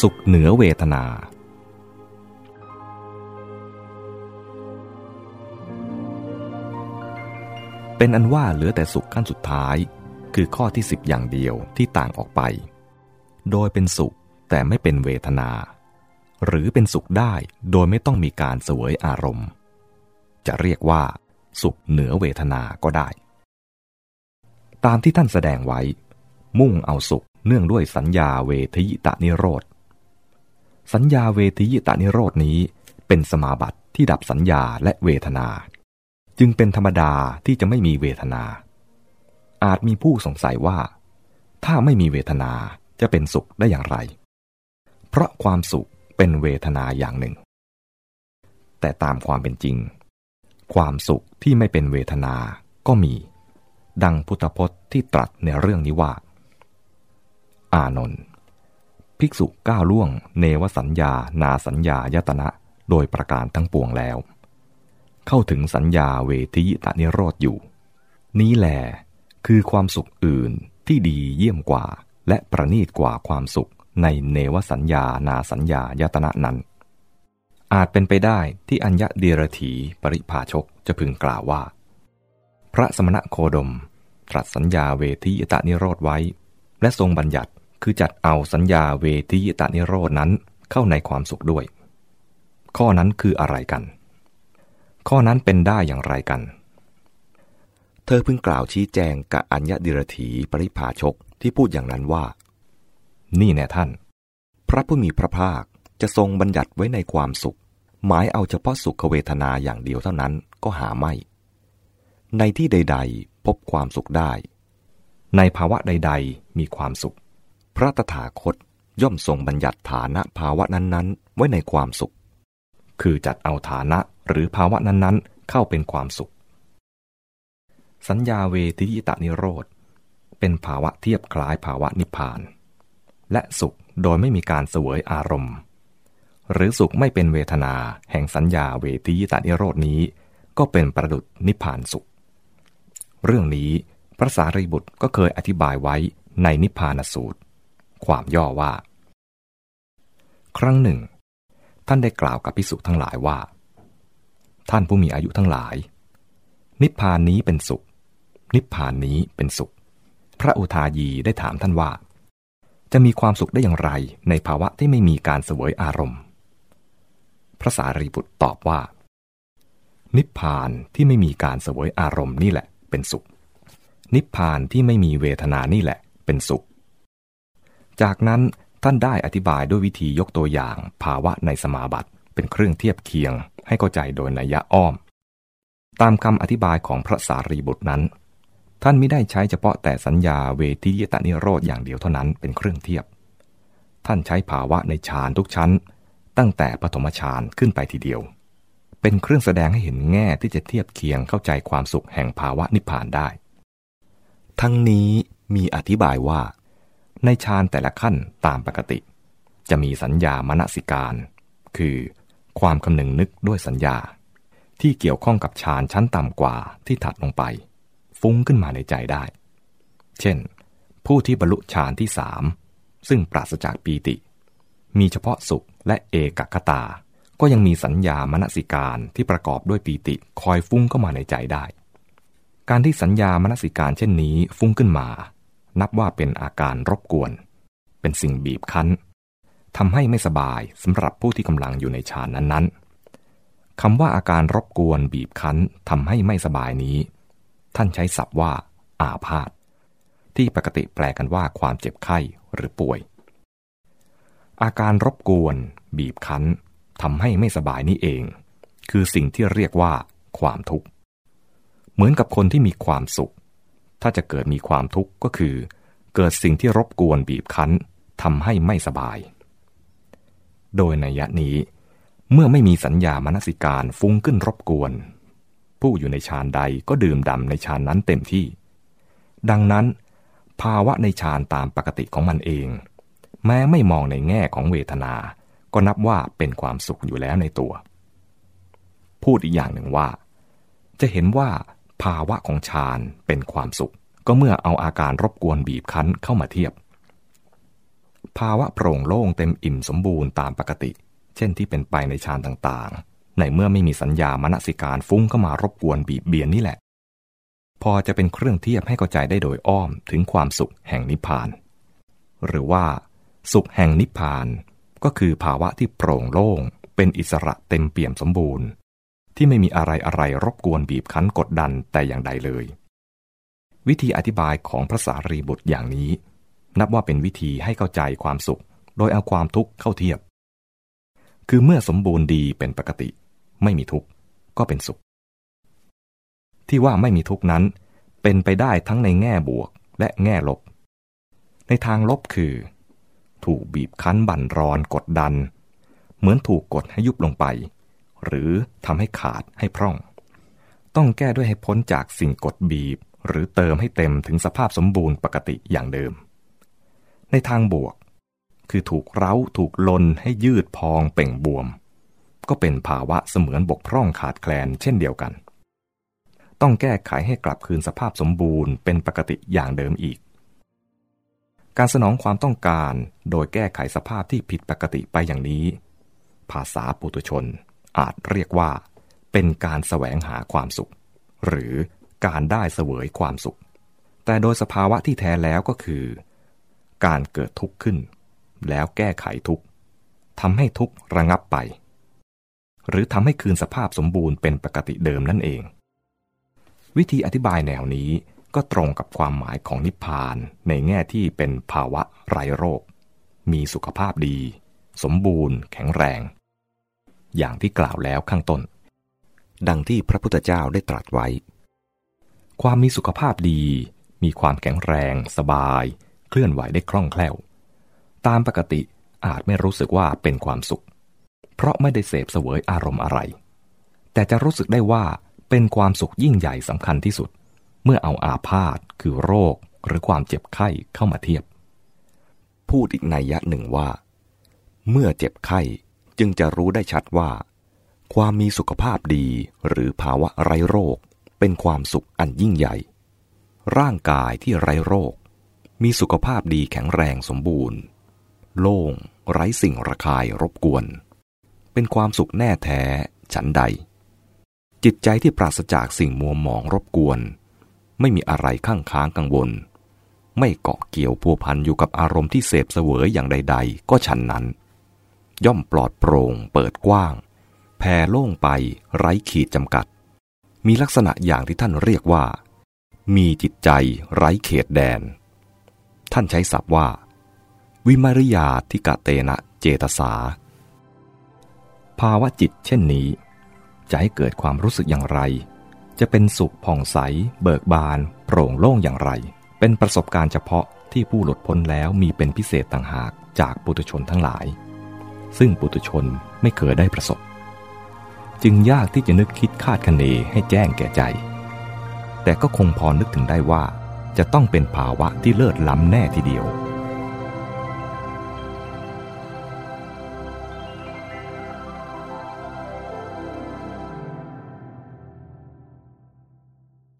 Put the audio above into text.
สุขเหนือเวทนา เป็นอันว่าเหลือแต่สุขขั้นสุดท้าย คือข้อที่สิบอย่างเดียวที่ต่างออกไป โดยเป็นสุขแต่ไม่เป็นเวทนา หรือเป็นสุขได้โดยไม่ต้องมีการเสวยอารมณ์ จะเรียกว่าสุขเหนือเวทนาก็ได้ ตามที่ท่านแสดงไว้ มุ่งเอาสุขเนื่องด้วยสัญญาเวทยิตานิโรธ สัญญาเวทียิตานิโรธนี้ เป็นสมาบัติที่ดับสัญญาและเวทนา จึงเป็นธรรมดาที่จะไม่มีเวทนา อาจมีผู้สงสัยว่า ถ้าไม่มีเวทนาจะเป็นสุขได้อย่างไร เพราะความสุขเป็นเวทนาอย่างหนึ่ง แต่ตามความเป็นจริง ความสุขที่ไม่เป็นเวทนาก็มี ดังพุทธพจน์ที่ตรัสในเรื่องนี้ว่า อานนท์ ภิกษุก้าวล่วง เนวสัญญา นาสัญญายตนะ โดยประการทั้งปวงแล้ว เข้าถึงสัญญาเวทียตานิโรธอยู่ นี้แหลคือความสุขอื่นที่ดีเยี่ยมกว่า และประณีตกว่าความสุขในเนวสัญญา นาสัญญายตนะนั้น อาจเป็นไปได้ที่อัญญเดียรถีปริภาชกจะพึงกล่าวว่า พระสมณะโคดม ตรัสสัญญาเวทียตานิโรธไว้ และทรงบัญญัติ คือจัดเอาสัญญาเวทียตานิโรดนั้นเข้าในความสุขด้วย ข้อนั้นคืออะไรกัน ข้อนั้นเป็นได้อย่างไรกัน เธอเพิ่งกล่าวชี้แจงกับอัญญดิรถีปริภาชกที่พูดอย่างนั้นว่า นี่แน่ท่าน พระผู้มีพระภาคจะทรงบัญญัติไว้ในความสุข หมายเอาเฉพาะสุขเวทนาอย่างเดียวเท่านั้นก็หาไม่ ในที่ใด ๆ พบความสุขได้ ในภาวะใด ๆ มีความสุข พระตถาคตย่อมทรงบัญญัติฐานะภาวะนั้นๆ ไว้ในความสุข คือจัดเอาฐานะหรือภาวะนั้นๆ เข้าเป็นความสุข สัญญาเวทิยตานิโรธ เป็นภาวะเทียบคล้ายภาวะนิพพาน และสุขโดยไม่มีการเสวยอารมณ์ หรือสุขไม่เป็นเวทนาแห่งสัญญาเวทิยตานิโรธนี้ ก็เป็นประดุษนิพพานสุข เรื่องนี้พระสารีบุตรก็เคยอธิบายไว้ในนิพพานสูตร ความย่อว่า ครั้งหนึ่ง ท่านได้กล่าวกับพิสุทั้งหลายว่า ท่านผู้มีอายุทั้งหลาย นิพพานนี้เป็นสุข นิพพานนี้เป็นสุข พระอุทายีได้ถามท่านว่า จะมีความสุขได้อย่างไรในภาวะที่ไม่มีการเสวยอารมณ์ พระสารีบุตรตอบว่า นิพพานที่ไม่มีการเสวยอารมณ์นี่แหละ เป็นสุขนิพพานที่ไม่มีเวทนานี่แหละ เป็นสุข จากนั้นท่านได้อธิบายด้วยวิธียกตัวอย่างภาวะในสมาบัติเป็นเครื่องเทียบเคียง ให้เข้าใจโดยนัยยะอ้อม ตามคำอธิบายของพระสารีบุตรนั้น ท่านไม่ได้ใช้เฉพาะแต่สัญญาเวทียตานิโรธอย่างเดียวเท่านั้นเป็นเครื่องเทียบ ท่านใช้ภาวะในฌานทุกชั้น ตั้งแต่ปฐมฌานขึ้นไปทีเดียว เป็นเครื่องแสดงให้เห็นแง่ที่จะเทียบเคียงเข้าใจความสุขแห่งภาวะนิพพานได้ ทั้งนี้มีอธิบายว่า ในฌานแต่ละขั้นตามปกติ จะมีสัญญามณสิการ คือความคำนึงนึกด้วยสัญญา ที่เกี่ยวข้องกับฌานชั้นต่ำกว่าที่ถัดลงไป ฟุ้งขึ้นมาในใจได้ เช่น ผู้ที่บรรลุฌานที่สามซึ่งปราศจากปีติ มีเฉพาะสุขและเอกคตา ก็ยังมีสัญญามณสิการที่ประกอบด้วยปีติคอยฟุ้งเข้ามาในใจได้ การที่สัญญามณสิการเช่นนี้ฟุ้งขึ้นมา นับว่าเป็นอาการรบกวน เป็นสิ่งบีบคั้นทำให้ไม่สบายสำหรับผู้ที่กำลังอยู่ในฌานนั้นๆคำว่าอาการรบกวนบีบคั้นทำให้ไม่สบายนี้ ท่านใช้ศัพท์ว่า อาพาธที่ปกติแปลกันว่าความเจ็บไข้หรือป่วย อาการรบกวน บีบคั้นทำให้ไม่สบายนี้เอง คือสิ่งที่เรียกว่า ความทุกข์ เหมือนกับคนที่มีความสุข ถ้าจะเกิดมีความทุกข์ก็คือ เกิดสิ่งที่รบกวนบีบคั้นทำให้ไม่สบาย โดยในยะนี้ เมื่อไม่มีสัญญามนสิการฟุ้งขึ้นรบกวน ผู้อยู่ในฌานใดก็ดื่มด่ำในฌานนั้นเต็มที่ ดังนั้น ภาวะในฌานตามปกติของมันเอง แม้ไม่มองในแง่ของเวทนา ก็นับว่าเป็นความสุขอยู่แล้วในตัว พูดอีกอย่างหนึ่งว่า จะเห็นว่า ภาวะของฌานเป็นความสุข ก็เมื่อเอาอาการรบกวนบีบคั้นเข้ามาเทียบ ภาวะโปร่งโล่งเต็มอิ่มสมบูรณ์ตามปกติ เช่นที่เป็นไปในฌานต่างๆ ในเมื่อไม่มีสัญญามนสิการฟุ้งเข้ามารบกวนบีบเบียนนี่แหละ พอจะเป็นเครื่องเทียบให้เข้าใจได้โดยอ้อมถึงความสุขแห่งนิพพาน หรือว่าสุขแห่งนิพพานก็คือภาวะที่โปร่งโล่ง เป็นอิสระเต็มเปี่ยมสมบูรณ์ ที่ไม่มีอะไรอะไรรบกวนบีบคั้นกดดันแต่อย่างใดเลย วิธีอธิบายของพระสารีบุตรอย่างนี้ นับว่าเป็นวิธีให้เข้าใจความสุข โดยเอาความทุกข์เข้าเทียบ คือเมื่อสมบูรณ์ดีเป็นปกติ ไม่มีทุกข์ก็เป็นสุข ที่ว่าไม่มีทุกข์นั้น เป็นไปได้ทั้งในแง่บวกและแง่ลบ ในทางลบคือ ถูกบีบคั้นบั่นรอนกดดัน เหมือนถูกกดให้ยุบลงไป หรือทำให้ขาดให้พร่อง ต้องแก้ด้วยให้พ้นจากสิ่งกดบีบ หรือเติมให้เต็มถึงสภาพสมบูรณ์ปกติอย่างเดิม ในทางบวก คือถูกเร้าถูกลนให้ยืดพองเป่งบวม ก็เป็นภาวะเสมือนบกพร่องขาดแคลนเช่นเดียวกัน ต้องแก้ไขให้กลับคืนสภาพสมบูรณ์เป็นปกติอย่างเดิมอีกการสนองความต้องการโดยแก้ไขสภาพที่ผิดปกติไปอย่างนี้ ภาษาปุถุชน อาจเรียกว่า เป็นการแสวงหาความสุข หรือการได้เสวยความสุข แต่โดยสภาวะที่แท้แล้วก็คือ การเกิดทุกข์ขึ้น แล้วแก้ไขทุกข์ทำให้ทุกข์ระงับไป หรือทำให้คืนสภาพสมบูรณ์เป็นปกติเดิมนั่นเอง วิธีอธิบายแนวนี้ก็ตรงกับความหมายของนิพพานในแง่ที่เป็นภาวะไร้โรค มีสุขภาพดี สมบูรณ์ แข็งแรง อย่างที่กล่าวแล้วข้างต้น ดังที่พระพุทธเจ้าได้ตรัสไว้ ความมีสุขภาพดี มีความแข็งแรง สบาย เคลื่อนไหวได้คล่องแคล่ว ตามปกติอาจไม่รู้สึกว่าเป็นความสุข เพราะไม่ได้เสพเสวยอารมณ์อะไร แต่จะรู้สึกได้ว่าเป็นความสุขยิ่งใหญ่สำคัญที่สุด เมื่อเอาอาพาธคือโรคหรือความเจ็บไข้เข้ามาเทียบ พูดอีกในยะหนึ่งว่า เมื่อเจ็บไข้ จึงจะรู้ได้ชัดว่า ความมีสุขภาพดีหรือภาวะไร้โรค เป็นความสุขอันยิ่งใหญ่ ร่างกายที่ไร้โรค มีสุขภาพดีแข็งแรงสมบูรณ์ โล่งไร้สิ่งระคายรบกวน เป็นความสุขแน่แท้ฉันใด จิตใจที่ปราศจากสิ่งมัวหมองรบกวน ไม่มีอะไรข้างค้างกังวล ไม่เกาะเกี่ยวพัวพันอยู่กับอารมณ์ที่เสพเสวยอย่างใด ๆ ก็ฉันนั้น ย่อมปลอดโปร่งเปิดกว้าง แผ่โล่งไปไร้ขีดจำกัด มีลักษณะอย่างที่ท่านเรียกว่า มีจิตใจไร้เขตแดน ท่านใช้ศัพท์ว่า วิมริยาทิกะเตนะเจตสา ภาวะจิตเช่นนี้ จะให้เกิดความรู้สึกอย่างไร จะเป็นสุขผ่องใส เบิกบาน โปร่งโล่งอย่างไร เป็นประสบการณ์เฉพาะที่ผู้หลุดพ้นแล้วมีเป็นพิเศษต่างหากจากปุถุชนทั้งหลาย ซึ่งปุถุชนไม่เคยได้ประสบ จึงยากที่จะนึกคิดคาดคะเนให้แจ้งแก่ใจ แต่ก็คงพอนึกถึงได้ว่าจะต้องเป็นภาวะที่เลิศล้ำแน่ทีเดียว